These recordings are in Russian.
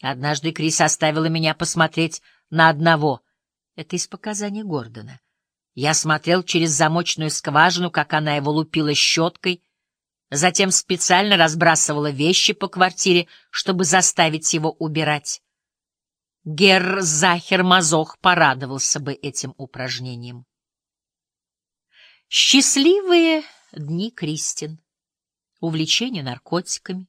Однажды Крис оставила меня посмотреть на одного. Это из показаний Гордона. Я смотрел через замочную скважину, как она его лупила щеткой, затем специально разбрасывала вещи по квартире, чтобы заставить его убирать. Герр Захер Мазох порадовался бы этим упражнением. Счастливые дни Кристин. Увлечение наркотиками.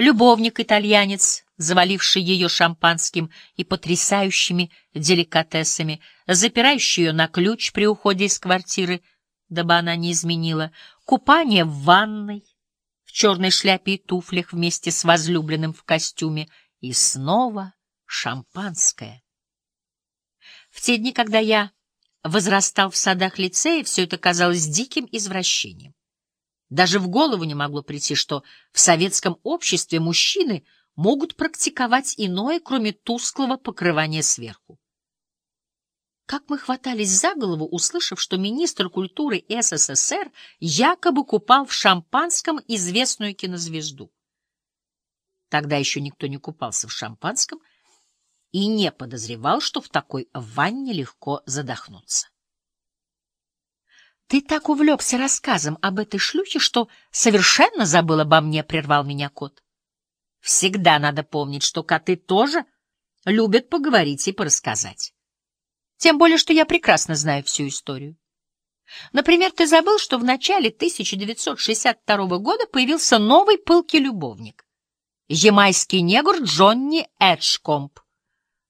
Любовник-итальянец, заваливший ее шампанским и потрясающими деликатесами, запирающий ее на ключ при уходе из квартиры, дабы она не изменила, купание в ванной, в черной шляпе и туфлях вместе с возлюбленным в костюме, и снова шампанское. В те дни, когда я возрастал в садах лицея, все это казалось диким извращением. Даже в голову не могло прийти, что в советском обществе мужчины могут практиковать иное, кроме тусклого покрывания сверху. Как мы хватались за голову, услышав, что министр культуры СССР якобы купал в шампанском известную кинозвезду. Тогда еще никто не купался в шампанском и не подозревал, что в такой ванне легко задохнуться. «Ты так увлекся рассказом об этой шлюхе, что совершенно забыл обо мне», — прервал меня кот. «Всегда надо помнить, что коты тоже любят поговорить и порассказать». Тем более, что я прекрасно знаю всю историю. Например, ты забыл, что в начале 1962 года появился новый пылкий любовник. Ямайский негр Джонни Эджкомп,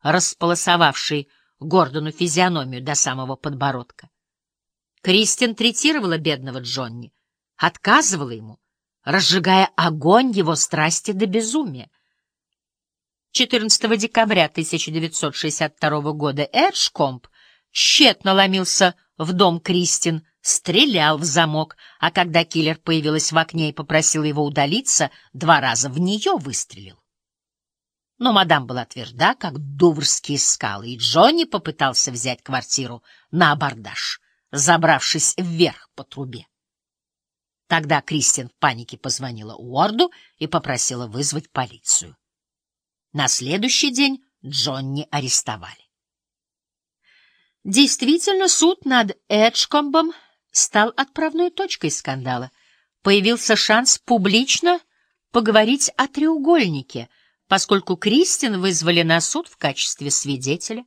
располосовавший Гордону физиономию до самого подбородка. Кристин третировала бедного Джонни, отказывала ему, разжигая огонь его страсти до безумия. 14 декабря 1962 года Эджкомп тщетно ломился в дом Кристин, стрелял в замок, а когда киллер появилась в окне и попросила его удалиться, два раза в нее выстрелил. Но мадам была тверда, как дуврские скалы, и Джонни попытался взять квартиру на абордаж, забравшись вверх по трубе. Тогда Кристин в панике позвонила Уорду и попросила вызвать полицию. На следующий день Джонни арестовали. Действительно, суд над Эджкомбом стал отправной точкой скандала. Появился шанс публично поговорить о треугольнике, поскольку Кристин вызвали на суд в качестве свидетеля.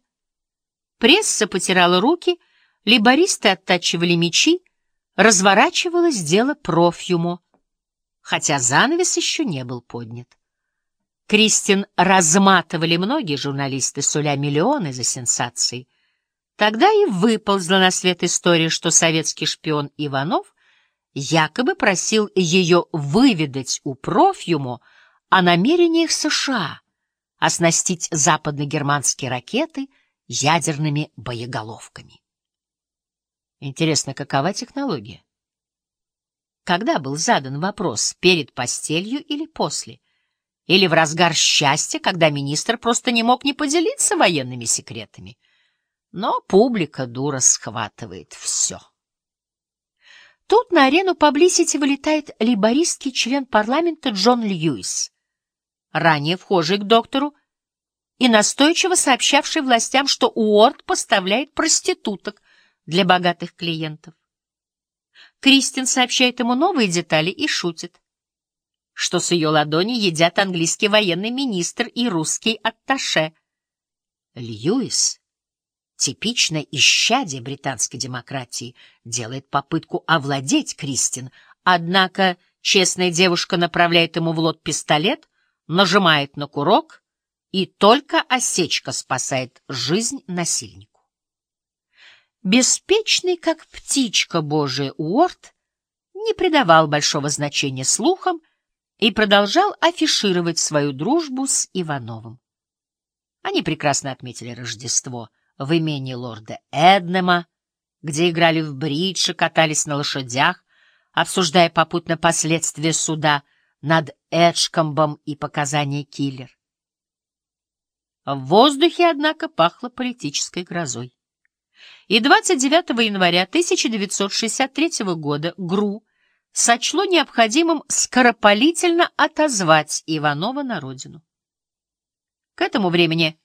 Пресса потирала руки, либористы оттачивали мечи, разворачивалось дело профьюмо, хотя занавес еще не был поднят. Кристин разматывали многие журналисты, суля миллионы за сенсации. Тогда и выползла на свет история, что советский шпион Иванов якобы просил ее выведать у профьюмо о намерениях США оснастить западно-германские ракеты ядерными боеголовками. Интересно, какова технология? Когда был задан вопрос, перед постелью или после? или в разгар счастья, когда министр просто не мог не поделиться военными секретами. Но публика дура схватывает все. Тут на арену поблизости вылетает лейбористский член парламента Джон Льюис, ранее вхожий к доктору и настойчиво сообщавший властям, что Уорд поставляет проституток для богатых клиентов. Кристин сообщает ему новые детали и шутит что с ее ладони едят английский военный министр и русский атташе. Льюис, типичное исчадие британской демократии, делает попытку овладеть Кристин, однако честная девушка направляет ему в лоб пистолет, нажимает на курок, и только осечка спасает жизнь насильнику. Беспечный, как птичка Божия Уорд, не придавал большого значения слухам, и продолжал афишировать свою дружбу с Ивановым. Они прекрасно отметили Рождество в имении лорда Эднема, где играли в бридж и катались на лошадях, обсуждая попутно последствия суда над Эджкомбом и показания киллер. В воздухе, однако, пахло политической грозой. И 29 января 1963 года ГРУ сочло необходимым скоропалительно отозвать Иванова на родину. К этому времени